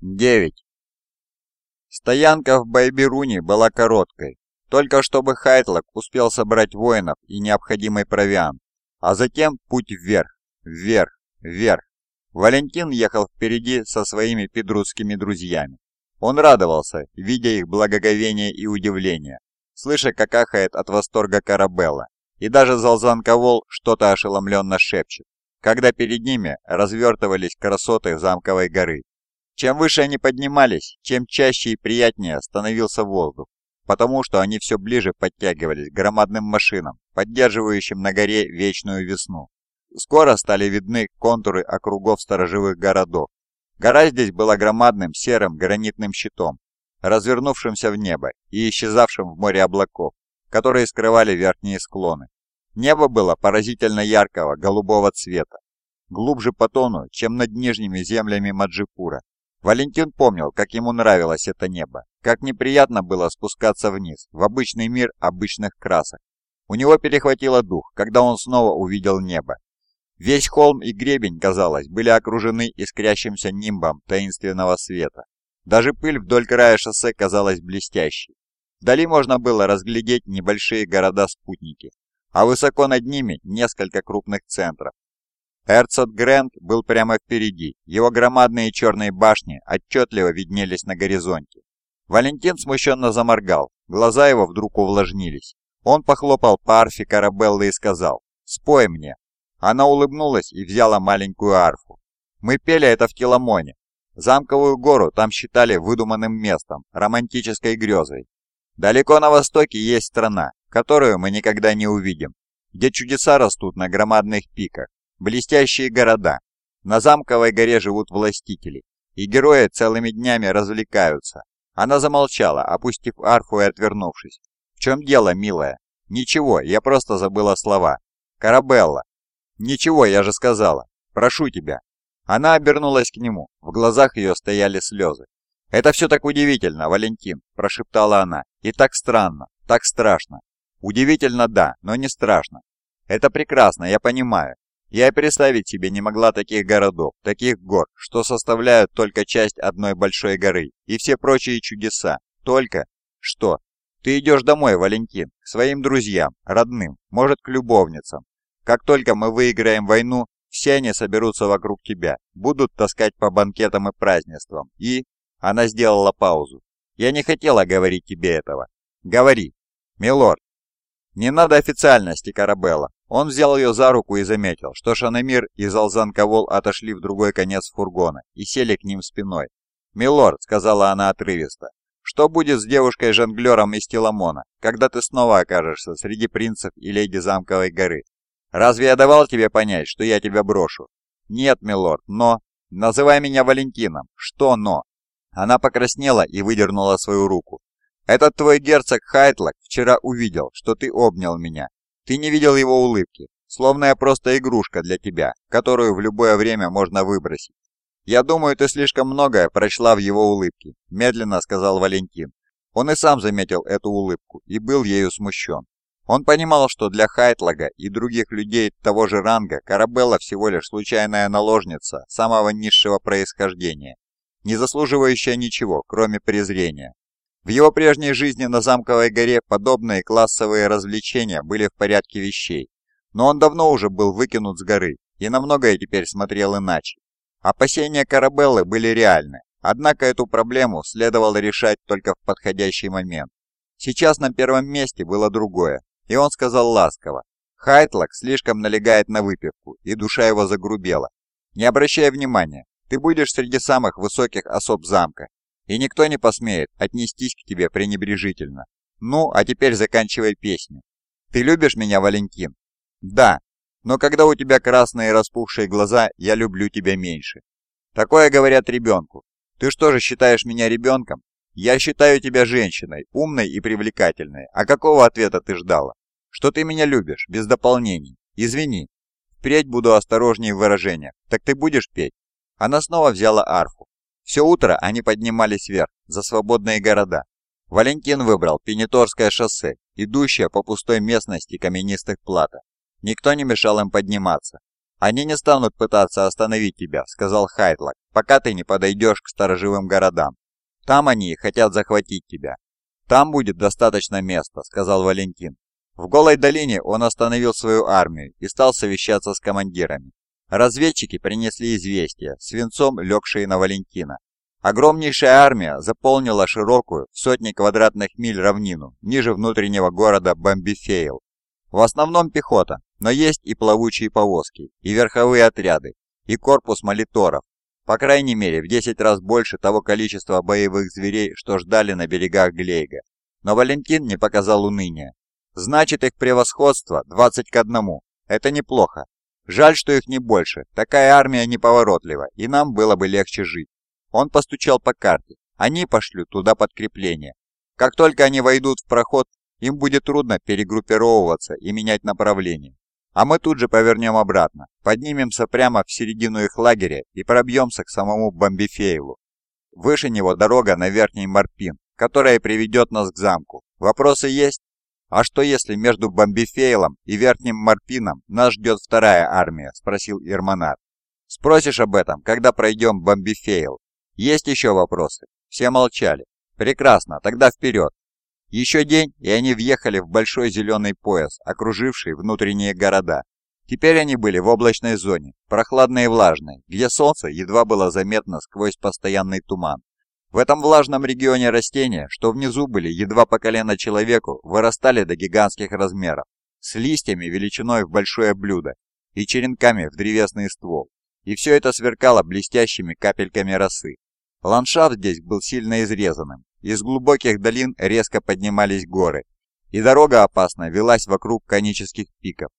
9. Стоянка в Байбируне была короткой, только чтобы Хайтлок успел собрать воинов и необходимый провиант, а затем путь вверх, вверх, вверх. Валентин ехал впереди со своими педрусскими друзьями. Он радовался, видя их благоговение и удивление, слыша, как ахает от восторга Карабелла, и даже Залзанковол что-то ошеломленно шепчет, когда перед ними развертывались красоты замковой горы. Чем выше они поднимались, чем чаще и приятнее становился воздух, потому что они все ближе подтягивались к громадным машинам, поддерживающим на горе вечную весну. Скоро стали видны контуры округов сторожевых городов. Гора здесь была громадным серым гранитным щитом, развернувшимся в небо и исчезавшим в море облаков, которые скрывали верхние склоны. Небо было поразительно яркого голубого цвета, глубже по тону, чем над нижними землями Маджипура, Валентин помнил, как ему нравилось это небо, как неприятно было спускаться вниз, в обычный мир обычных красок. У него перехватило дух, когда он снова увидел небо. Весь холм и гребень, казалось, были окружены искрящимся нимбом таинственного света. Даже пыль вдоль края шоссе казалась блестящей. Вдали можно было разглядеть небольшие города-спутники, а высоко над ними несколько крупных центров, Эрцот Грэнд был прямо впереди, его громадные черные башни отчетливо виднелись на горизонте. Валентин смущенно заморгал, глаза его вдруг увлажнились. Он похлопал по арфе Карабеллы и сказал «Спой мне». Она улыбнулась и взяла маленькую арфу. «Мы пели это в Теламоне. Замковую гору там считали выдуманным местом, романтической грезой. Далеко на востоке есть страна, которую мы никогда не увидим, где чудеса растут на громадных пиках, блестящие города. На замковой горе живут властители, и герои целыми днями развлекаются. Она замолчала, опустив арфу и отвернувшись. «В чем дело, милая?» «Ничего, я просто забыла слова. Карабелла». «Ничего, я же сказала. Прошу тебя». Она обернулась к нему, в глазах ее стояли слезы. «Это все так удивительно, Валентин», – прошептала она. «И так странно, так страшно». «Удивительно, да, но не страшно. Это прекрасно, я понимаю. Я представить себе не могла таких городов, таких гор, что составляют только часть одной большой горы, и все прочие чудеса. Только... Что? Ты идешь домой, Валентин, к своим друзьям, родным, может, к любовницам. Как только мы выиграем войну, все они соберутся вокруг тебя, будут таскать по банкетам и празднествам. И... Она сделала паузу. Я не хотела говорить тебе этого. Говори. Милорд. Не надо официальности, Карабелла. Он взял ее за руку и заметил, что Шанамир и Залзан-Ковол отошли в другой конец фургона и сели к ним спиной. «Милорд», — сказала она отрывисто, — «что будет с девушкой-жонглером из Теламона, когда ты снова окажешься среди принцев и леди Замковой горы? Разве я давал тебе понять, что я тебя брошу?» «Нет, милорд, но...» «Называй меня Валентином. Что «но»?» Она покраснела и выдернула свою руку. «Этот твой герцог Хайтлок вчера увидел, что ты обнял меня, ты не видел его улыбки, словно я просто игрушка для тебя, которую в любое время можно выбросить. «Я думаю, ты слишком многое прочла в его улыбке», – медленно сказал Валентин. Он и сам заметил эту улыбку и был ею смущен. Он понимал, что для Хайтлага и других людей того же ранга Карабелла всего лишь случайная наложница самого низшего происхождения, не заслуживающая ничего, кроме презрения. В его прежней жизни на Замковой горе подобные классовые развлечения были в порядке вещей, но он давно уже был выкинут с горы и на многое теперь смотрел иначе. Опасения Карабеллы были реальны, однако эту проблему следовало решать только в подходящий момент. Сейчас на первом месте было другое, и он сказал ласково, «Хайтлок слишком налегает на выпивку, и душа его загрубела. Не обращай внимания, ты будешь среди самых высоких особ замка, и никто не посмеет отнестись к тебе пренебрежительно. Ну, а теперь заканчивай песню. Ты любишь меня, Валентин? Да, но когда у тебя красные распухшие глаза, я люблю тебя меньше. Такое говорят ребенку. Ты что же считаешь меня ребенком? Я считаю тебя женщиной, умной и привлекательной. А какого ответа ты ждала? Что ты меня любишь, без дополнений. Извини. Впредь буду осторожнее в выражениях. Так ты будешь петь? Она снова взяла арфу. Все утро они поднимались вверх, за свободные города. Валентин выбрал Пенеторское шоссе, идущее по пустой местности каменистых плато. Никто не мешал им подниматься. «Они не станут пытаться остановить тебя», — сказал Хайтлок, «пока ты не подойдешь к сторожевым городам. Там они хотят захватить тебя». «Там будет достаточно места», — сказал Валентин. В Голой долине он остановил свою армию и стал совещаться с командирами. Разведчики принесли известия, свинцом легшие на Валентина. Огромнейшая армия заполнила широкую, в сотни квадратных миль равнину, ниже внутреннего города Бомбифейл. В основном пехота, но есть и плавучие повозки, и верховые отряды, и корпус молиторов, по крайней мере в 10 раз больше того количества боевых зверей, что ждали на берегах Глейга. Но Валентин не показал уныния. Значит, их превосходство 20 к 1. Это неплохо. Жаль, что их не больше. Такая армия неповоротлива, и нам было бы легче жить. Он постучал по карте. Они пошлют туда подкрепление. Как только они войдут в проход, им будет трудно перегруппировываться и менять направление. А мы тут же повернем обратно, поднимемся прямо в середину их лагеря и пробьемся к самому Бомбифейлу. Выше него дорога на Верхний Марпин, которая приведет нас к замку. Вопросы есть? А что если между Бомбифейлом и Верхним Марпином нас ждет вторая армия? Спросил Ирмонар. Спросишь об этом, когда пройдем Бомбифейл. Есть еще вопросы? Все молчали. Прекрасно, тогда вперед. Еще день, и они въехали в большой зеленый пояс, окруживший внутренние города. Теперь они были в облачной зоне, прохладной и влажной, где солнце едва было заметно сквозь постоянный туман. В этом влажном регионе растения, что внизу были едва по колено человеку, вырастали до гигантских размеров, с листьями величиной в большое блюдо и черенками в древесный ствол. И все это сверкало блестящими капельками росы. Ландшафт здесь был сильно изрезанным, из глубоких долин резко поднимались горы, и дорога опасно велась вокруг конических пиков.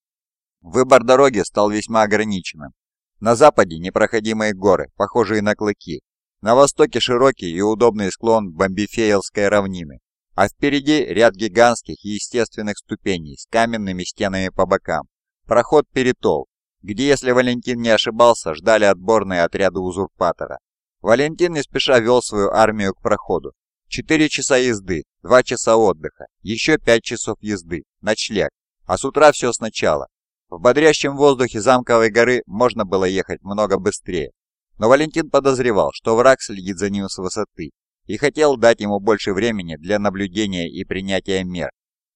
Выбор дороги стал весьма ограниченным. На западе непроходимые горы, похожие на клыки. На востоке широкий и удобный склон Бомбифейлской равнины, а впереди ряд гигантских и естественных ступеней с каменными стенами по бокам. Проход Перетол, где, если Валентин не ошибался, ждали отборные отряды узурпатора. Валентин не спеша вел свою армию к проходу, Четыре часа езды, два часа отдыха, еще пять часов езды, ночлег, а с утра все сначала. В бодрящем воздухе замковой горы можно было ехать много быстрее. Но Валентин подозревал, что враг следит за ним с высоты, и хотел дать ему больше времени для наблюдения и принятия мер.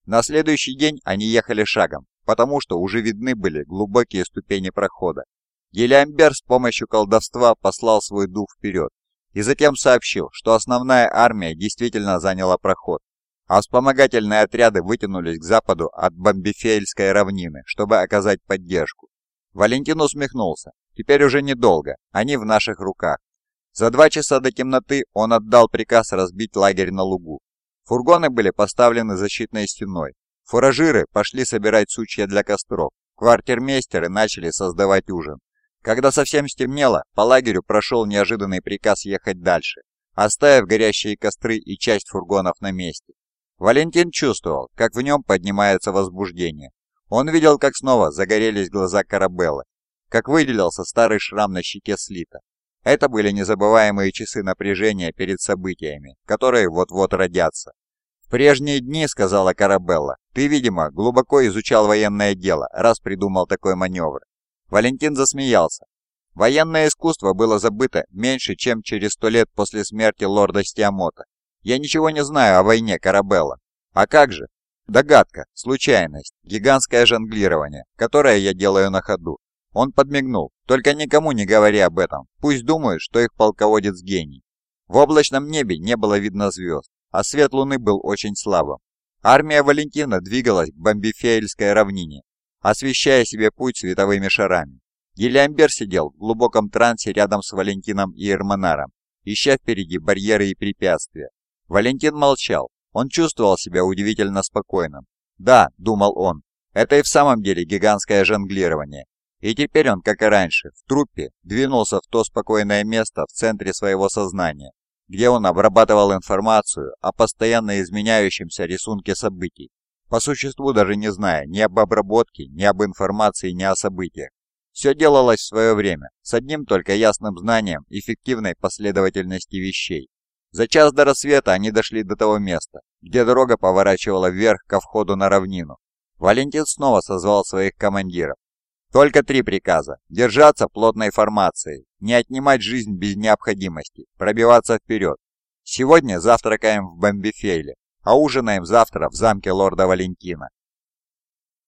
На следующий день они ехали шагом, потому что уже видны были глубокие ступени прохода. Гелиамбер с помощью колдовства послал свой дух вперед, и затем сообщил, что основная армия действительно заняла проход, а вспомогательные отряды вытянулись к западу от Бомбифейльской равнины, чтобы оказать поддержку. Валентин усмехнулся. Теперь уже недолго, они в наших руках. За два часа до темноты он отдал приказ разбить лагерь на лугу. Фургоны были поставлены защитной стеной. Фуражиры пошли собирать сучья для костров. Квартирмейстеры начали создавать ужин. Когда совсем стемнело, по лагерю прошел неожиданный приказ ехать дальше, оставив горящие костры и часть фургонов на месте. Валентин чувствовал, как в нем поднимается возбуждение. Он видел, как снова загорелись глаза Карабеллы, как выделился старый шрам на щеке Слита. Это были незабываемые часы напряжения перед событиями, которые вот-вот родятся. «В прежние дни, — сказала Карабелла, — ты, видимо, глубоко изучал военное дело, раз придумал такой маневр. Валентин засмеялся. Военное искусство было забыто меньше, чем через сто лет после смерти лорда Стиамота. Я ничего не знаю о войне Карабелла. А как же? Догадка, случайность, гигантское жонглирование, которое я делаю на ходу. Он подмигнул. Только никому не говори об этом. Пусть думают, что их полководец гений. В облачном небе не было видно звезд, а свет луны был очень слабым. Армия Валентина двигалась к Бомбифейльской равнине, освещая себе путь световыми шарами. Гелиамбер сидел в глубоком трансе рядом с Валентином и Эрмонаром, ища впереди барьеры и препятствия. Валентин молчал, он чувствовал себя удивительно спокойным. «Да», — думал он, — «это и в самом деле гигантское жонглирование». И теперь он, как и раньше, в труппе двинулся в то спокойное место в центре своего сознания, где он обрабатывал информацию о постоянно изменяющемся рисунке событий, по существу даже не зная ни об обработке, ни об информации, ни о событиях. Все делалось в свое время, с одним только ясным знанием эффективной последовательности вещей. За час до рассвета они дошли до того места, где дорога поворачивала вверх ко входу на равнину. Валентин снова созвал своих командиров. Только три приказа. Держаться плотной формацией, не отнимать жизнь без необходимости, пробиваться вперед. Сегодня завтракаем в Бомбифейле, а ужинаем завтра в замке лорда Валентина.